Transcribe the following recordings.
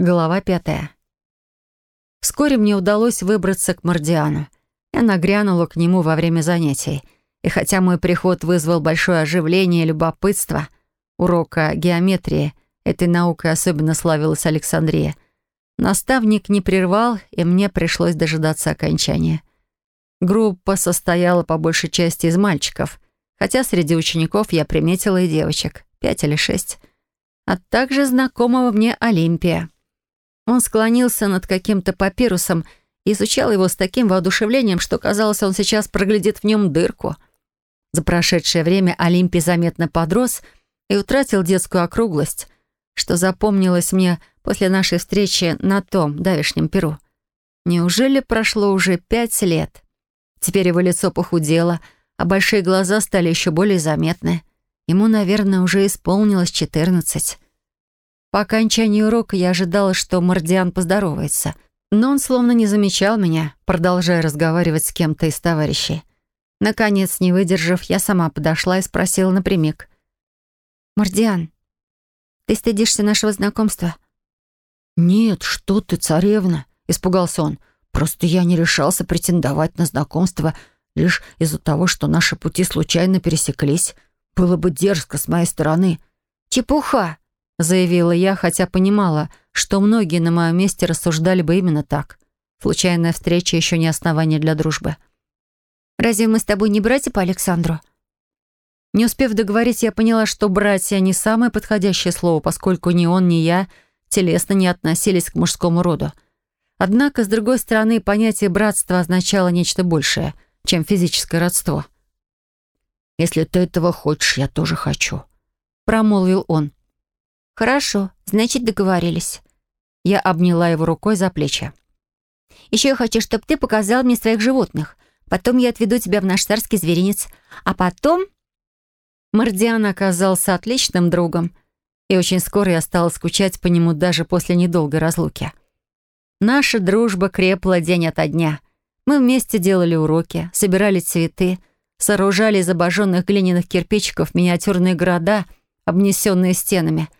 Глава пятая. Вскоре мне удалось выбраться к Мордиану. Я нагрянула к нему во время занятий. И хотя мой приход вызвал большое оживление и любопытство, урока геометрии, этой наукой особенно славилась Александрия, наставник не прервал, и мне пришлось дожидаться окончания. Группа состояла по большей части из мальчиков, хотя среди учеников я приметила и девочек, пять или шесть, а также знакомого мне Олимпия. Он склонился над каким-то папирусом и изучал его с таким воодушевлением, что, казалось, он сейчас проглядит в нем дырку. За прошедшее время Олимпий заметно подрос и утратил детскую округлость, что запомнилось мне после нашей встречи на том давешнем Перу. Неужели прошло уже пять лет? Теперь его лицо похудело, а большие глаза стали еще более заметны. Ему, наверное, уже исполнилось четырнадцать. По окончании урока я ожидала, что Мардиан поздоровается, но он словно не замечал меня, продолжая разговаривать с кем-то из товарищей. Наконец, не выдержав, я сама подошла и спросила напрямик. «Мардиан, ты стыдишься нашего знакомства?» «Нет, что ты, царевна!» — испугался он. «Просто я не решался претендовать на знакомство лишь из-за того, что наши пути случайно пересеклись. Было бы дерзко с моей стороны». «Чепуха!» заявила я, хотя понимала, что многие на моем месте рассуждали бы именно так. Случайная встреча еще не основание для дружбы. «Разве мы с тобой не братья по Александру?» Не успев договорить, я поняла, что «братья» — не самое подходящее слово, поскольку ни он, ни я телесно не относились к мужскому роду. Однако, с другой стороны, понятие «братства» означало нечто большее, чем физическое родство. «Если ты этого хочешь, я тоже хочу», — промолвил он. «Хорошо, значит, договорились». Я обняла его рукой за плечи. «Еще я хочу, чтобы ты показал мне своих животных. Потом я отведу тебя в наш царский зверинец. А потом...» Мардиан оказался отличным другом, и очень скоро я стала скучать по нему даже после недолгой разлуки. Наша дружба крепла день ото дня. Мы вместе делали уроки, собирали цветы, сооружали из обожженных глиняных кирпичиков миниатюрные города, обнесенные стенами —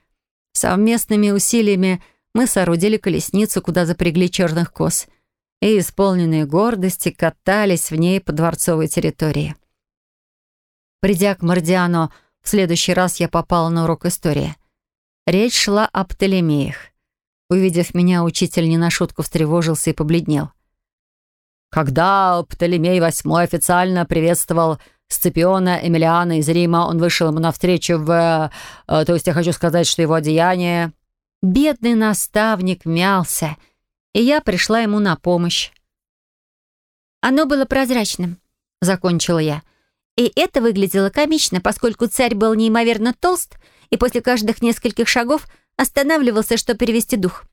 Совместными усилиями мы соорудили колесницу, куда запрягли черных коз, и, исполненные гордости, катались в ней по дворцовой территории. Придя к Мордиану, в следующий раз я попала на урок истории. Речь шла об Птолемеях. Увидев меня, учитель не на шутку встревожился и побледнел. Когда Птолемей VIII официально приветствовал Сципиона Эмилиана из Рима. Он вышел ему навстречу в... Э, то есть я хочу сказать, что его одеяние... Бедный наставник мялся, и я пришла ему на помощь. «Оно было прозрачным», — закончила я. И это выглядело комично, поскольку царь был неимоверно толст и после каждых нескольких шагов останавливался, чтобы перевести дух.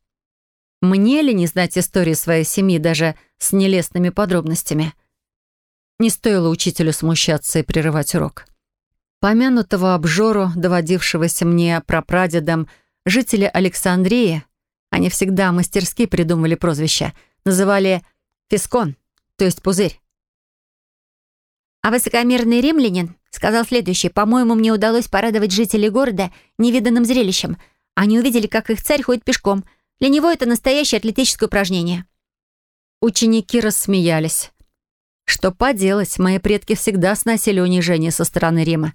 Мне ли не знать истории своей семьи даже с нелестными подробностями?» Не стоило учителю смущаться и прерывать урок. Помянутого обжору, доводившегося мне прапрадедом, жители Александрии, они всегда мастерски придумывали прозвище, называли «фискон», то есть «пузырь». А высокомерный римлянин сказал следующее. «По-моему, мне удалось порадовать жителей города невиданным зрелищем. Они увидели, как их царь ходит пешком. Для него это настоящее атлетическое упражнение». Ученики рассмеялись. Что поделать, мои предки всегда сносили унижение со стороны Рима.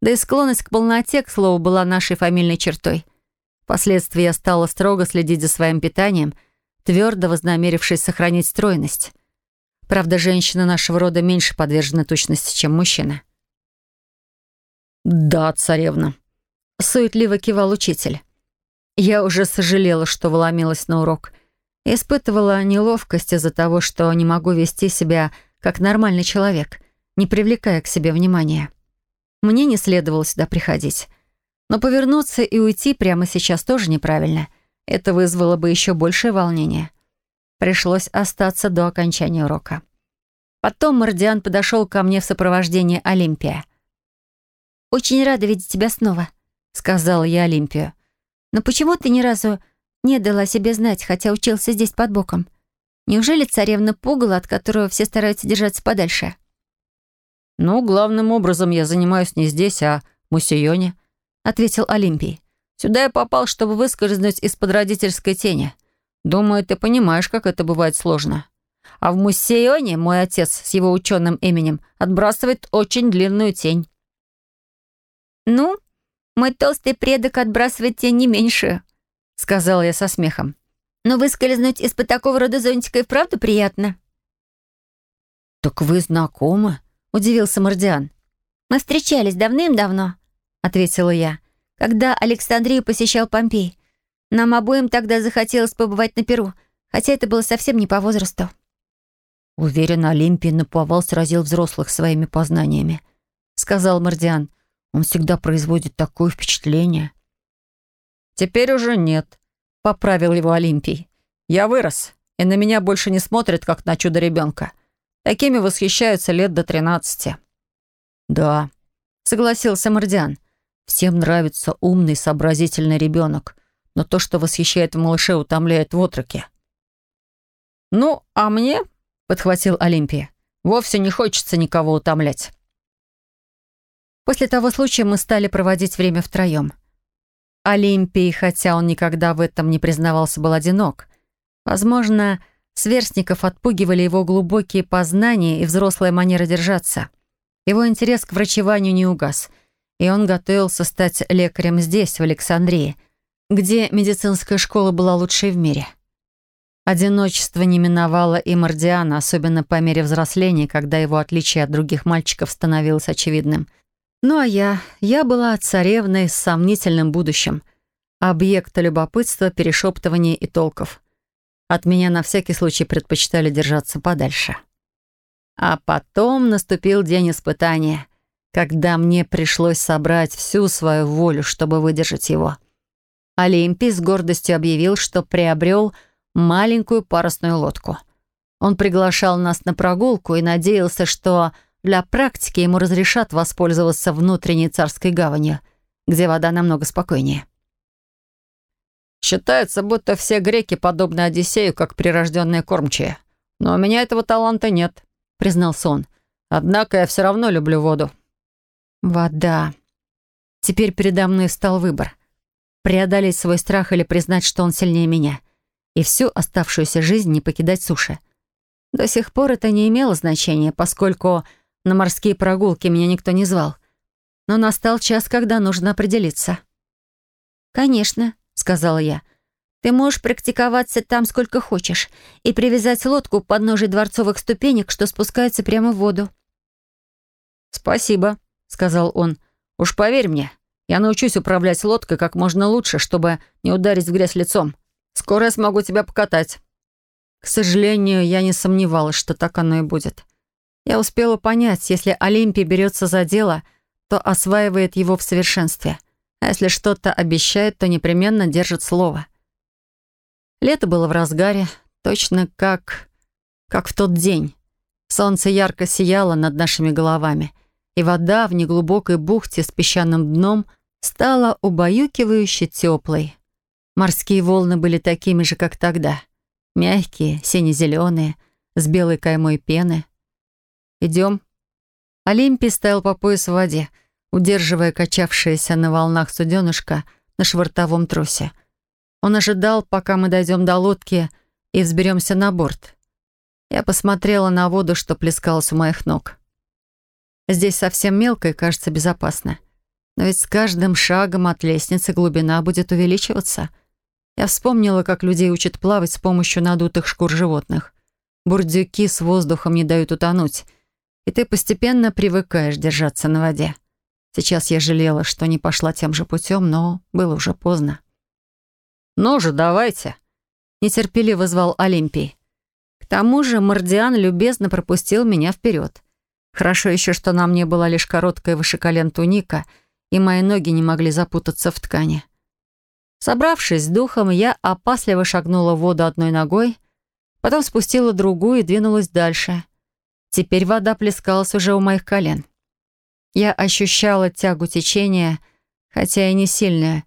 Да и склонность к полноте, к слову, была нашей фамильной чертой. Впоследствии я стала строго следить за своим питанием, твердо вознамерившись сохранить стройность. Правда, женщины нашего рода меньше подвержены точности, чем мужчины. «Да, царевна», — суетливо кивал учитель. Я уже сожалела, что вломилась на урок. Испытывала неловкость из-за того, что не могу вести себя как нормальный человек, не привлекая к себе внимания. Мне не следовало сюда приходить. Но повернуться и уйти прямо сейчас тоже неправильно. Это вызвало бы еще большее волнение. Пришлось остаться до окончания урока. Потом Мордиан подошел ко мне в сопровождении Олимпия. «Очень рада видеть тебя снова», — сказала я Олимпию. «Но почему ты ни разу не дала себе знать, хотя учился здесь под боком? Неужели царевна пугала, от которого все стараются держаться подальше? «Ну, главным образом я занимаюсь не здесь, а в Мусионе», — ответил Олимпий. «Сюда я попал, чтобы выскользнуть из-под родительской тени. Думаю, ты понимаешь, как это бывает сложно. А в Мусионе мой отец с его ученым именем отбрасывает очень длинную тень». «Ну, мой толстый предок отбрасывает тень не меньше», — сказала я со смехом но выскользнуть из-под такого рода зонтика и вправду приятно». «Так вы знакомы?» — удивился Мордиан. «Мы встречались давным-давно», — ответила я, «когда Александрию посещал Помпей. Нам обоим тогда захотелось побывать на Перу, хотя это было совсем не по возрасту». «Уверен, Олимпий наповал сразил взрослых своими познаниями», — сказал Мордиан. «Он всегда производит такое впечатление». «Теперь уже нет», — поправил его Олимпий. «Я вырос, и на меня больше не смотрят, как на чудо ребенка. Такими восхищаются лет до тринадцати». «Да», — согласился Мордиан. «Всем нравится умный, сообразительный ребенок, но то, что восхищает в малыше, утомляет в отроке». «Ну, а мне», — подхватил Олимпия, — «вовсе не хочется никого утомлять». После того случая мы стали проводить время втроем — Олимпий, хотя он никогда в этом не признавался, был одинок. Возможно, сверстников отпугивали его глубокие познания и взрослая манера держаться. Его интерес к врачеванию не угас, и он готовился стать лекарем здесь, в Александрии, где медицинская школа была лучшей в мире. Одиночество не миновало и Мордиана, особенно по мере взросления, когда его отличие от других мальчиков становилось очевидным — ну а я, я была царевной с сомнительным будущим, объекта любопытства, перешептываний и толков. От меня на всякий случай предпочитали держаться подальше. А потом наступил день испытания, когда мне пришлось собрать всю свою волю, чтобы выдержать его. Олимпий с гордостью объявил, что приобрел маленькую парусную лодку. Он приглашал нас на прогулку и надеялся, что для практики ему разрешат воспользоваться внутренней царской гаванью, где вода намного спокойнее. Считается, будто все греки подобны Одиссею, как прирожденные кормчие. Но у меня этого таланта нет, признался он. Однако я все равно люблю воду. Вода. Теперь передо мной стал выбор. Преодолеть свой страх или признать, что он сильнее меня. И всю оставшуюся жизнь не покидать суши. До сих пор это не имело значения, поскольку на морские прогулки меня никто не звал. Но настал час, когда нужно определиться. «Конечно», — сказала я. «Ты можешь практиковаться там сколько хочешь и привязать лодку под подножию дворцовых ступенек, что спускается прямо в воду». «Спасибо», — сказал он. «Уж поверь мне, я научусь управлять лодкой как можно лучше, чтобы не ударить в грязь лицом. Скоро я смогу тебя покатать». К сожалению, я не сомневалась, что так оно и будет. Я успела понять, если Олимпий берется за дело, то осваивает его в совершенстве. А если что-то обещает, то непременно держит слово. Лето было в разгаре, точно как... как в тот день. Солнце ярко сияло над нашими головами, и вода в неглубокой бухте с песчаным дном стала убаюкивающе теплой. Морские волны были такими же, как тогда. Мягкие, сине-зеленые, с белой каймой пены — «Идем». Олимпий стоял по пояс в воде, удерживая качавшееся на волнах суденышко на швартовом тросе. Он ожидал, пока мы дойдем до лодки и взберемся на борт. Я посмотрела на воду, что плескалась у моих ног. Здесь совсем мелко и кажется безопасно. Но ведь с каждым шагом от лестницы глубина будет увеличиваться. Я вспомнила, как людей учат плавать с помощью надутых шкур животных. Бурдюки с воздухом не дают утонуть — и ты постепенно привыкаешь держаться на воде. Сейчас я жалела, что не пошла тем же путем, но было уже поздно. «Ну же, давайте!» — нетерпеливо звал Олимпий. К тому же Мордиан любезно пропустил меня вперед. Хорошо еще, что на мне была лишь короткая выше колен туника, и мои ноги не могли запутаться в ткани. Собравшись с духом, я опасливо шагнула в воду одной ногой, потом спустила другую и двинулась дальше — Теперь вода плескалась уже у моих колен. Я ощущала тягу течения, хотя и не сильная.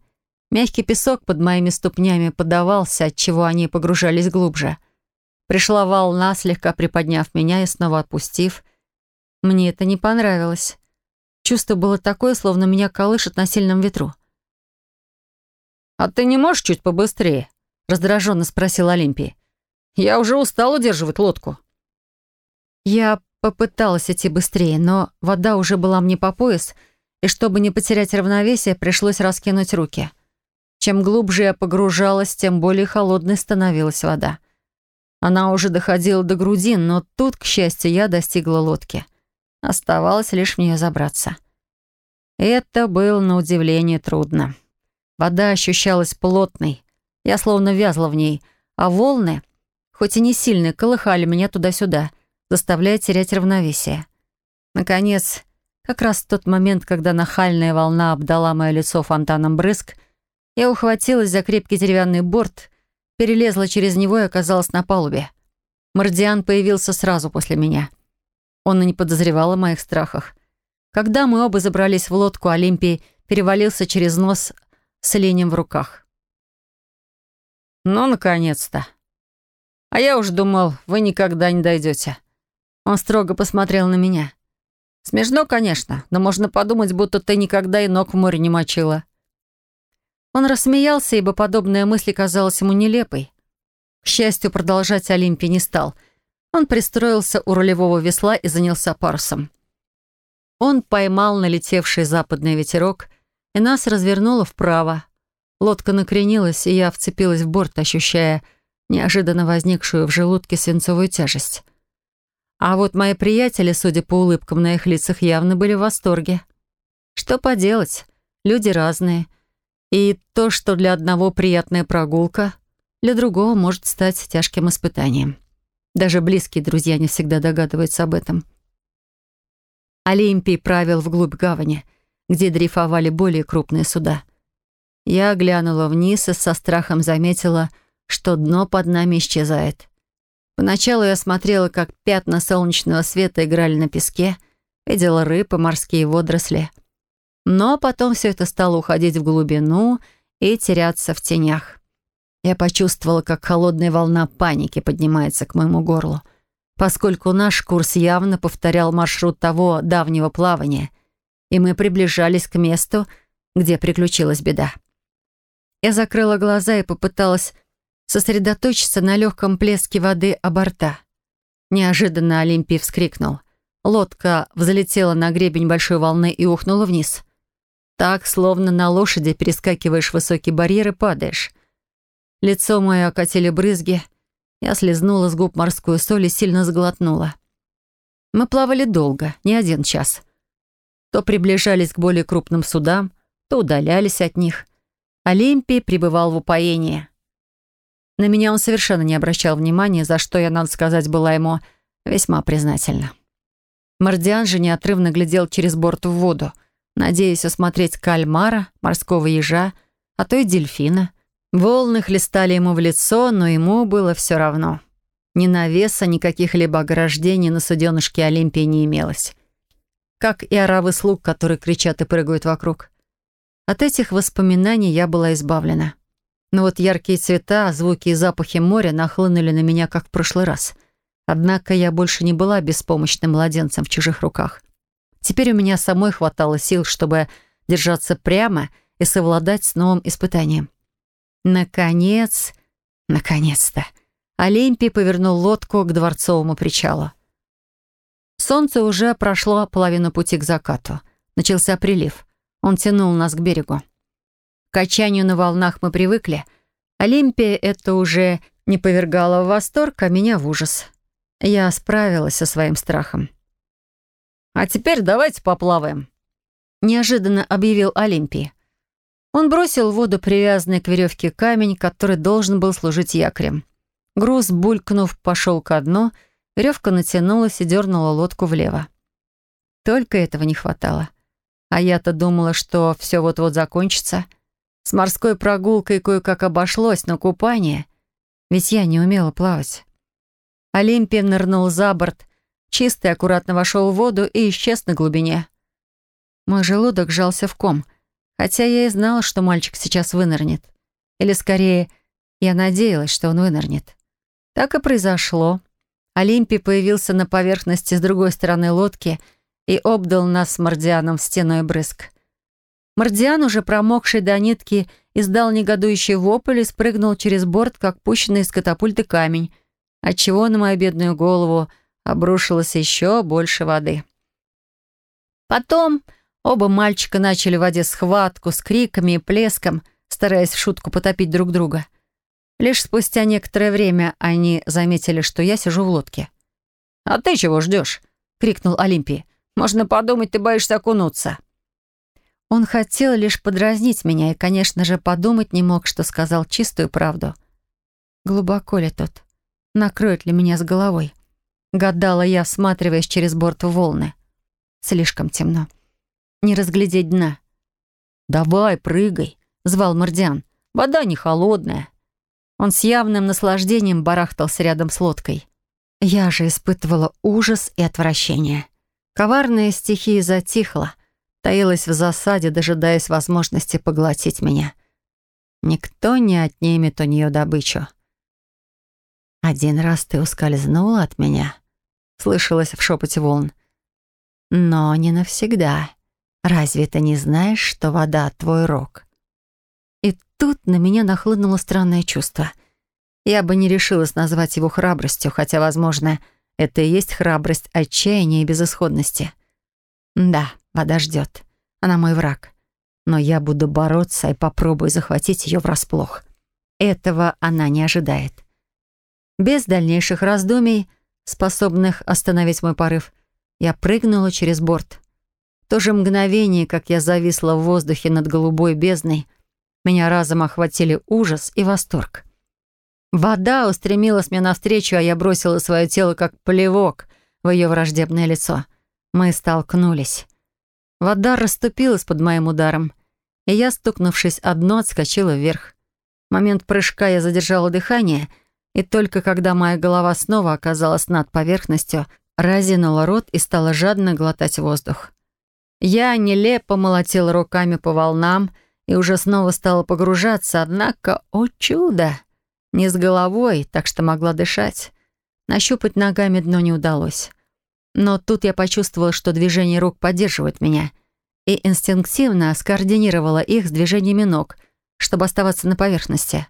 Мягкий песок под моими ступнями подавался, отчего они погружались глубже. Пришла волна, слегка приподняв меня и снова отпустив. Мне это не понравилось. Чувство было такое, словно меня колышет на сильном ветру. «А ты не можешь чуть побыстрее?» — раздраженно спросил Олимпий. «Я уже устал удерживать лодку». Я попыталась идти быстрее, но вода уже была мне по пояс, и чтобы не потерять равновесие, пришлось раскинуть руки. Чем глубже я погружалась, тем более холодной становилась вода. Она уже доходила до грудин, но тут, к счастью, я достигла лодки. Оставалось лишь в нее забраться. Это было, на удивление, трудно. Вода ощущалась плотной. Я словно вязла в ней, а волны, хоть и не сильные, колыхали меня туда-сюда — заставляя терять равновесие. Наконец, как раз в тот момент, когда нахальная волна обдала мое лицо фонтаном брызг, я ухватилась за крепкий деревянный борт, перелезла через него и оказалась на палубе. Мордиан появился сразу после меня. Он и не подозревал о моих страхах. Когда мы оба забрались в лодку, Олимпий перевалился через нос с оленем в руках. «Ну, наконец-то! А я уж думал, вы никогда не дойдете», он строго посмотрел на меня. «Смешно, конечно, но можно подумать, будто ты никогда и ног в море не мочила». Он рассмеялся, ибо подобная мысль казалась ему нелепой. К счастью, продолжать Олимпий не стал. Он пристроился у рулевого весла и занялся парусом. Он поймал налетевший западный ветерок, и нас развернуло вправо. Лодка накренилась, и я вцепилась в борт, ощущая неожиданно возникшую в желудке свинцовую тяжесть. А вот мои приятели, судя по улыбкам на их лицах, явно были в восторге. Что поделать, люди разные. И то, что для одного приятная прогулка, для другого может стать тяжким испытанием. Даже близкие друзья не всегда догадываются об этом. Олимпий правил вглубь гавани, где дрейфовали более крупные суда. Я глянула вниз и со страхом заметила, что дно под нами исчезает. Поначалу я смотрела, как пятна солнечного света играли на песке, видела рыб и морские водоросли. Но потом все это стало уходить в глубину и теряться в тенях. Я почувствовала, как холодная волна паники поднимается к моему горлу, поскольку наш курс явно повторял маршрут того давнего плавания, и мы приближались к месту, где приключилась беда. Я закрыла глаза и попыталась сосредоточиться на легком плеске воды оборта. Неожиданно Олимпий вскрикнул. Лодка взлетела на гребень большой волны и ухнула вниз. Так, словно на лошади, перескакиваешь высокие барьеры, падаешь. Лицо мое окатили брызги. Я слезнула с губ морскую соль и сильно сглотнула. Мы плавали долго, не один час. То приближались к более крупным судам, то удалялись от них. Олимпий пребывал в упоении — на меня он совершенно не обращал внимания, за что я, надо сказать, была ему весьма признательна. Мардиан же неотрывно глядел через борт в воду, надеясь усмотреть кальмара, морского ежа, а то и дельфина. Волны хлестали ему в лицо, но ему было все равно. Ни навеса, ни каких-либо ограждений на суденышке Олимпии не имелось. Как и оравы слуг, которые кричат и прыгают вокруг. От этих воспоминаний я была избавлена. Но вот яркие цвета, звуки и запахи моря нахлынули на меня, как в прошлый раз. Однако я больше не была беспомощным младенцем в чужих руках. Теперь у меня самой хватало сил, чтобы держаться прямо и совладать с новым испытанием. Наконец, наконец-то, Олимпий повернул лодку к дворцовому причалу. Солнце уже прошло половину пути к закату. Начался прилив. Он тянул нас к берегу. Качанию на волнах мы привыкли. Олимпия это уже не повергала в восторг, а меня в ужас. Я справилась со своим страхом. «А теперь давайте поплаваем», — неожиданно объявил Олимпий. Он бросил в воду привязанный к веревке камень, который должен был служить якорем. Груз, булькнув, пошел ко дну, веревка натянулась и дернула лодку влево. Только этого не хватало. А я-то думала, что все вот-вот закончится — с морской прогулкой кое-как обошлось, но купание... Ведь я не умела плавать. Олимпия нырнул за борт, чистый аккуратно вошел в воду и исчез на глубине. Мой желудок сжался в ком, хотя я и знала, что мальчик сейчас вынырнет. Или, скорее, я надеялась, что он вынырнет. Так и произошло. Олимпий появился на поверхности с другой стороны лодки и обдал нас с Мордианом в стеной брызг. Мардиан, уже промокший до нитки, издал негодующий вопль и спрыгнул через борт, как пущенный из катапульты камень, отчего на мою бедную голову обрушилось еще больше воды. Потом оба мальчика начали в воде схватку с криками и плеском, стараясь в шутку потопить друг друга. Лишь спустя некоторое время они заметили, что я сижу в лодке. «А ты чего ждешь?» — крикнул Олимпий. «Можно подумать, ты боишься окунуться». Он хотел лишь подразнить меня и, конечно же, подумать не мог, что сказал чистую правду. Глубоко ли тот? Накроет ли меня с головой? Гадала я, всматриваясь через борт волны. Слишком темно. Не разглядеть дна. «Давай, прыгай!» — звал Мордиан. «Вода не холодная». Он с явным наслаждением барахтался рядом с лодкой. Я же испытывала ужас и отвращение. Коварная стихия затихла — таилась в засаде, дожидаясь возможности поглотить меня. Никто не отнимет у нее добычу. «Один раз ты ускользнула от меня», — слышалось в шепоте волн. «Но не навсегда. Разве ты не знаешь, что вода — твой рог?» И тут на меня нахлынуло странное чувство. Я бы не решилась назвать его храбростью, хотя, возможно, это и есть храбрость отчаяния и безысходности. «Да». Вода ждет. Она мой враг. Но я буду бороться и попробую захватить ее врасплох. Этого она не ожидает. Без дальнейших раздумий, способных остановить мой порыв, я прыгнула через борт. В то же мгновение, как я зависла в воздухе над голубой бездной, меня разом охватили ужас и восторг. Вода устремилась мне навстречу, а я бросила свое тело как плевок в ее враждебное лицо. Мы столкнулись. Вода расступилась под моим ударом, и я, стукнувшись о дно, отскочила вверх. В момент прыжка я задержала дыхание, и только когда моя голова снова оказалась над поверхностью, разинула рот и стала жадно глотать воздух. Я нелепо молотила руками по волнам и уже снова стала погружаться, однако, о чудо, не с головой, так что могла дышать. Нащупать ногами дно не удалось. Но тут я почувствовала, что движение рук поддерживают меня, и инстинктивно скоординировала их с движениями ног, чтобы оставаться на поверхности.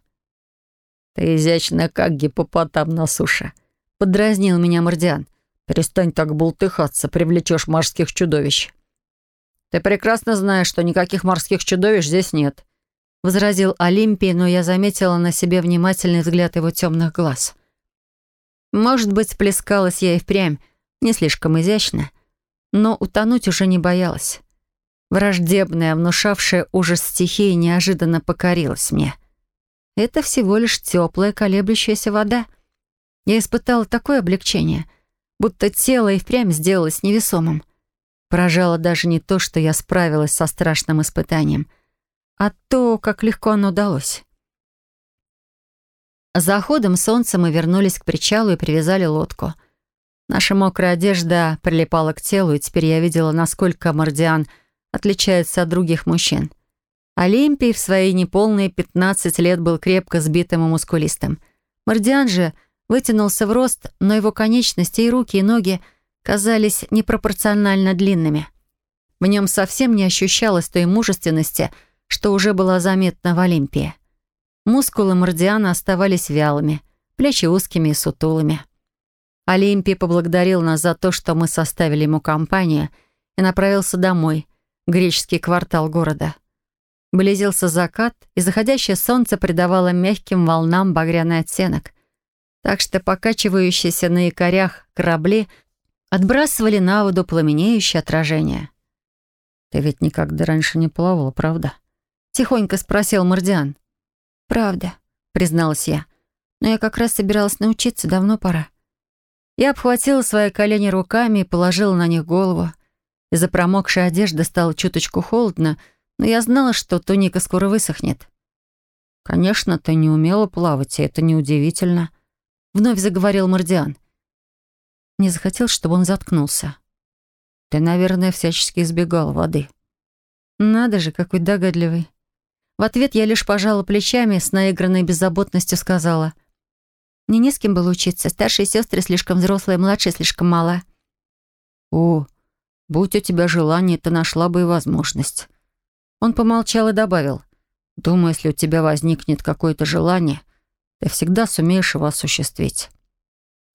«Ты изящна, как гипопотам на суше», — подразнил меня Мордиан. «Перестань так болтыхаться, привлечешь морских чудовищ». «Ты прекрасно знаешь, что никаких морских чудовищ здесь нет», — возразил Олимпий, но я заметила на себе внимательный взгляд его темных глаз. «Может быть, плескалась я и впрямь, не слишком изящно, но утонуть уже не боялась. Враждебная, внушавшая ужас стихия неожиданно покорилась мне. Это всего лишь теплая колеблющаяся вода. Я испытала такое облегчение, будто тело и впрямь сделалось невесомым. Поражало даже не то, что я справилась со страшным испытанием, а то, как легко оно удалось. За ходом солнца мы вернулись к причалу и привязали лодку — Наша мокрая одежда прилипала к телу, и теперь я видела, насколько Мардиан отличается от других мужчин. Олимпий в свои неполные 15 лет был крепко сбитым и мускулистым. Мардиан же вытянулся в рост, но его конечности и руки, и ноги казались непропорционально длинными. В нем совсем не ощущалось той мужественности, что уже была заметна в Олимпии. Мускулы Мардиана оставались вялыми, плечи узкими и сутулыми. Олимпий поблагодарил нас за то, что мы составили ему компанию, и направился домой, в греческий квартал города. Близился закат, и заходящее солнце придавало мягким волнам багряный оттенок, так что покачивающиеся на якорях корабли отбрасывали на воду пламенеющее отражение. «Ты ведь никогда раньше не плавала, правда?» — тихонько спросил Мордиан. «Правда», — призналась я. «Но я как раз собиралась научиться, давно пора». Я обхватила свои колени руками и положила на них голову. Из-за промокшей одежды стало чуточку холодно, но я знала, что туника скоро высохнет. «Конечно, ты не умела плавать, и это неудивительно», — вновь заговорил Мордиан. Не захотел, чтобы он заткнулся. «Ты, наверное, всячески избегал воды». «Надо же, какой догадливый». В ответ я лишь пожала плечами с наигранной беззаботностью сказала — мне не с кем было учиться. Старшие сестры слишком взрослые, младшие слишком мало. «О, будь у тебя желание, ты нашла бы и возможность». Он помолчал и добавил. «Думаю, если у тебя возникнет какое-то желание, ты всегда сумеешь его осуществить».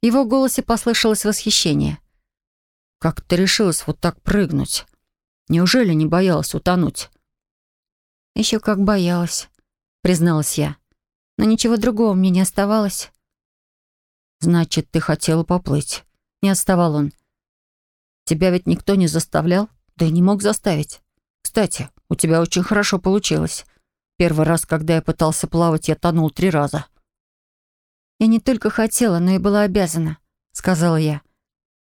В его голосе послышалось восхищение. «Как ты решилась вот так прыгнуть? Неужели не боялась утонуть?» «Еще как боялась», — призналась я. «Но ничего другого мне не оставалось». «Значит, ты хотела поплыть?» Не отставал он. «Тебя ведь никто не заставлял? Да и не мог заставить. Кстати, у тебя очень хорошо получилось. Первый раз, когда я пытался плавать, я тонул три раза». «Я не только хотела, но и была обязана», — сказала я.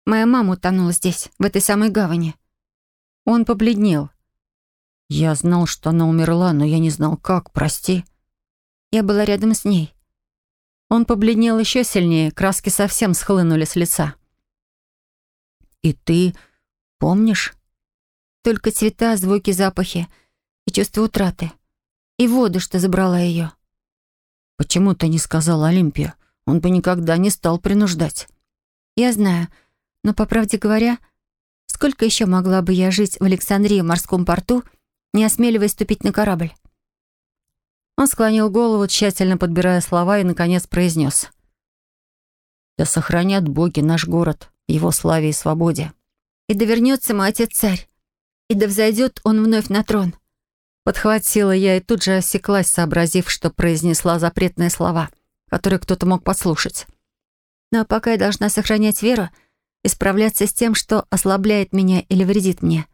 «Моя мама утонула здесь, в этой самой гавани». Он побледнел. «Я знал, что она умерла, но я не знал, как, прости». «Я была рядом с ней. Он побледнел еще сильнее, краски совсем схлынули с лица. «И ты помнишь?» «Только цвета, звуки, запахи и чувство утраты. И воду, что забрала ее». «Почему ты не сказал Олимпию? Он бы никогда не стал принуждать». «Я знаю, но, по правде говоря, сколько еще могла бы я жить в Александрии в морском порту, не осмеливаясь ступить на корабль? Он склонил голову, тщательно подбирая слова, и, наконец, произнес. «Да сохранят боги наш город, его славе и свободе». «И да вернется мой отец-царь, и да взойдет он вновь на трон». Подхватила я и тут же осеклась, сообразив, что произнесла запретные слова, которые кто-то мог подслушать. «Ну а пока я должна сохранять веру и справляться с тем, что ослабляет меня или вредит мне.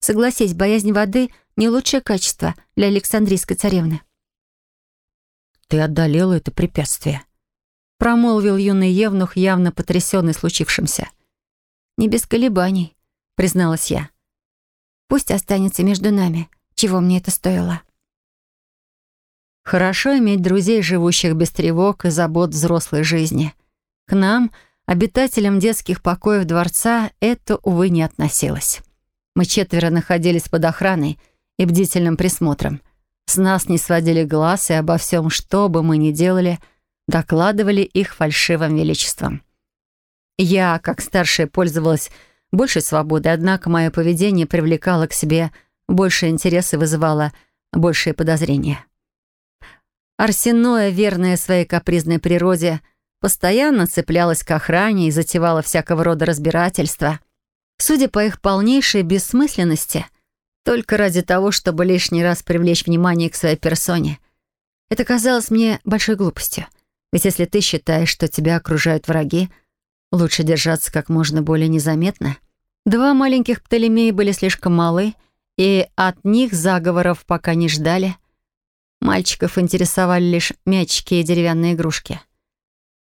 Согласись, боязнь воды — не лучшее качество для Александрийской царевны» ты одолела это препятствие», — промолвил юный Евнух, явно потрясенный случившимся. «Не без колебаний», — призналась я. «Пусть останется между нами, чего мне это стоило». Хорошо иметь друзей, живущих без тревог и забот взрослой жизни. К нам, обитателям детских покоев дворца, это, увы, не относилось. Мы четверо находились под охраной и бдительным присмотром — с нас не сводили глаз, и обо всем, что бы мы ни делали, докладывали их фальшивым величеством. Я, как старшая, пользовалась большей свободой, однако мое поведение привлекало к себе больше интереса и вызывало большие подозрения. Арсеноя, верная своей капризной природе, постоянно цеплялась к охране и затевала всякого рода разбирательства. Судя по их полнейшей бессмысленности — только ради того, чтобы лишний раз привлечь внимание к своей персоне. Это казалось мне большой глупостью. Ведь если ты считаешь, что тебя окружают враги, лучше держаться как можно более незаметно. Два маленьких Птолемея были слишком малы, и от них заговоров пока не ждали. Мальчиков интересовали лишь мячики и деревянные игрушки.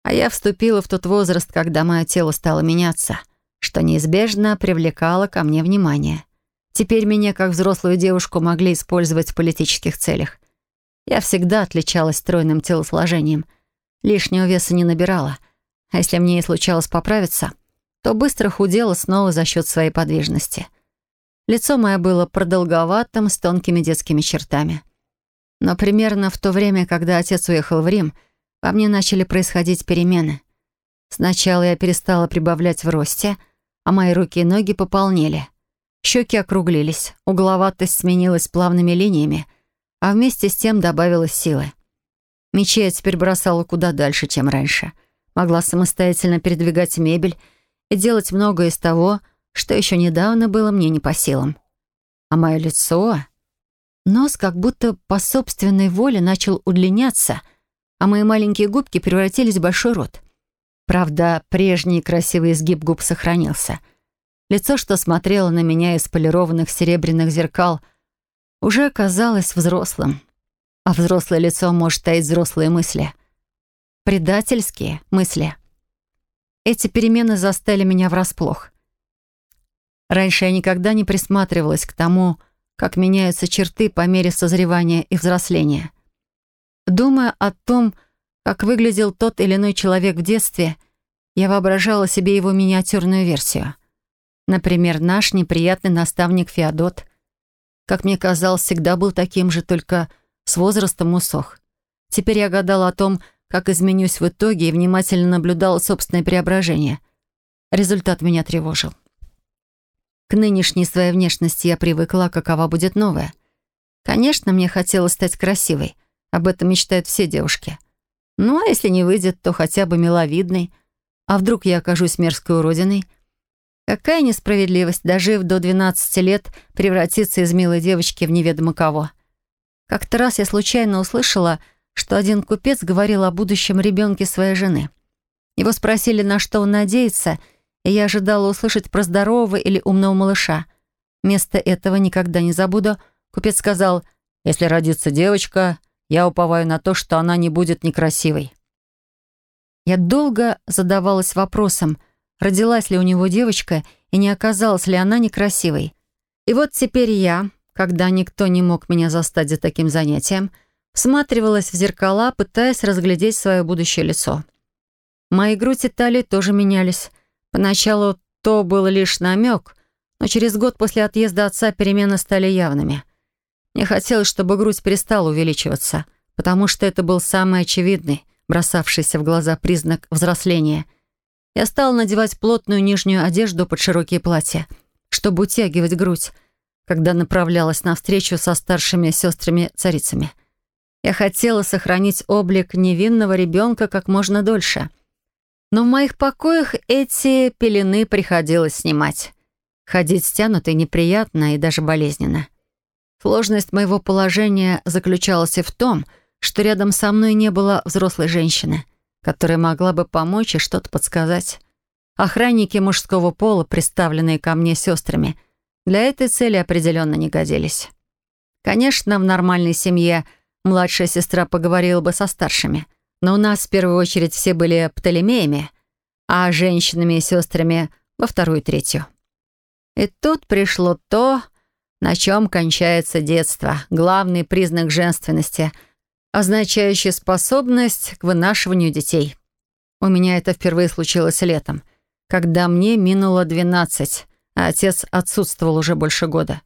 А я вступила в тот возраст, когда мое тело стало меняться, что неизбежно привлекало ко мне внимание — Теперь меня, как взрослую девушку, могли использовать в политических целях. Я всегда отличалась стройным телосложением. Лишнего веса не набирала. А если мне и случалось поправиться, то быстро худела снова за счет своей подвижности. Лицо мое было продолговатым, с тонкими детскими чертами. Но примерно в то время, когда отец уехал в Рим, во мне начали происходить перемены. Сначала я перестала прибавлять в росте, а мои руки и ноги пополнели — Щеки округлились, угловатость сменилась плавными линиями, а вместе с тем добавилась силы. Мечи я теперь бросала куда дальше, чем раньше. Могла самостоятельно передвигать мебель и делать многое из того, что еще недавно было мне не по силам. А мое лицо... Нос как будто по собственной воле начал удлиняться, а мои маленькие губки превратились в большой рот. Правда, прежний красивый изгиб губ сохранился — Лицо, что смотрело на меня из полированных серебряных зеркал, уже оказалось взрослым. А взрослое лицо может таить взрослые мысли. Предательские мысли. Эти перемены застали меня врасплох. Раньше я никогда не присматривалась к тому, как меняются черты по мере созревания и взросления. Думая о том, как выглядел тот или иной человек в детстве, я воображала себе его миниатюрную версию — Например, наш неприятный наставник Феодот, как мне казалось, всегда был таким же, только с возрастом усох. Теперь я гадала о том, как изменюсь в итоге, и внимательно наблюдала собственное преображение. Результат меня тревожил. К нынешней своей внешности я привыкла, какова будет новая. Конечно, мне хотелось стать красивой. Об этом мечтают все девушки. Ну, а если не выйдет, то хотя бы миловидной. А вдруг я окажусь мерзкой уродиной — Какая несправедливость, дожив до 12 лет, превратиться из милой девочки в неведомо кого. Как-то раз я случайно услышала, что один купец говорил о будущем ребенке своей жены. Его спросили, на что он надеется, и я ожидала услышать про здорового или умного малыша. Вместо этого, никогда не забуду, купец сказал, «Если родится девочка, я уповаю на то, что она не будет некрасивой». Я долго задавалась вопросом — родилась ли у него девочка и не оказалась ли она некрасивой. И вот теперь я, когда никто не мог меня застать за таким занятием, всматривалась в зеркала, пытаясь разглядеть свое будущее лицо. Мои грудь и талии тоже менялись. Поначалу то был лишь намек, но через год после отъезда отца перемены стали явными. Мне хотелось, чтобы грудь перестала увеличиваться, потому что это был самый очевидный, бросавшийся в глаза признак взросления — я стала надевать плотную нижнюю одежду под широкие платья, чтобы утягивать грудь, когда направлялась на встречу со старшими сестрами-царицами. Я хотела сохранить облик невинного ребенка как можно дольше. Но в моих покоях эти пелены приходилось снимать. Ходить стянутой неприятно и даже болезненно. Сложность моего положения заключалась и в том, что рядом со мной не было взрослой женщины — которая могла бы помочь и что-то подсказать. Охранники мужского пола, представленные ко мне сестрами, для этой цели определенно не годились. Конечно, в нормальной семье младшая сестра поговорила бы со старшими, но у нас в первую очередь все были Птолемеями, а женщинами и сестрами во вторую и третью. И тут пришло то, на чем кончается детство, главный признак женственности — означающий способность к вынашиванию детей. У меня это впервые случилось летом, когда мне минуло 12, а отец отсутствовал уже больше года.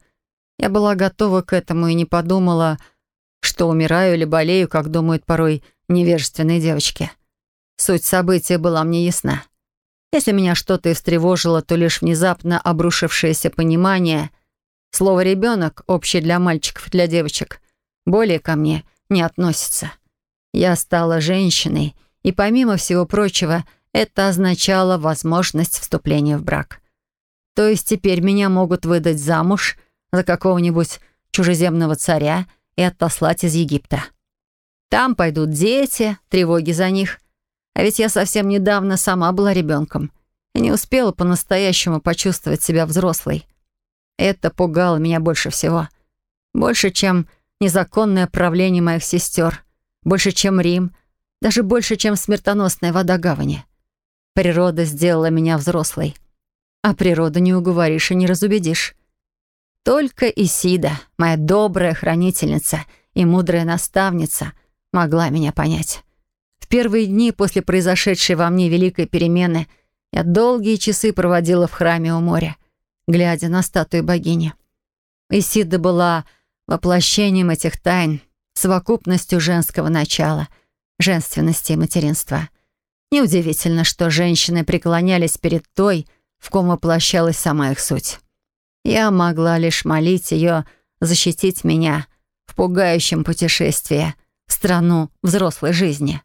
Я была готова к этому и не подумала, что умираю или болею, как думают порой невежественные девочки. Суть события была мне ясна. Если меня что-то и встревожило, то лишь внезапно обрушившееся понимание. Слово «ребенок» общее для мальчиков для девочек. Более ко мне — не относится. Я стала женщиной, и помимо всего прочего, это означало возможность вступления в брак. То есть теперь меня могут выдать замуж за какого-нибудь чужеземного царя и отослать из Египта. Там пойдут дети, тревоги за них. А ведь я совсем недавно сама была ребенком и не успела по-настоящему почувствовать себя взрослой. Это пугало меня больше всего. Больше, чем незаконное правление моих сестер, больше, чем Рим, даже больше, чем смертоносная вода гавани. Природа сделала меня взрослой. А природу не уговоришь и не разубедишь. Только Исида, моя добрая хранительница и мудрая наставница, могла меня понять. В первые дни после произошедшей во мне великой перемены я долгие часы проводила в храме у моря, глядя на статую богини. Исида была воплощением этих тайн, совокупностью женского начала, женственности и материнства. Неудивительно, что женщины преклонялись перед той, в ком воплощалась сама их суть. Я могла лишь молить ее защитить меня в пугающем путешествии в страну взрослой жизни.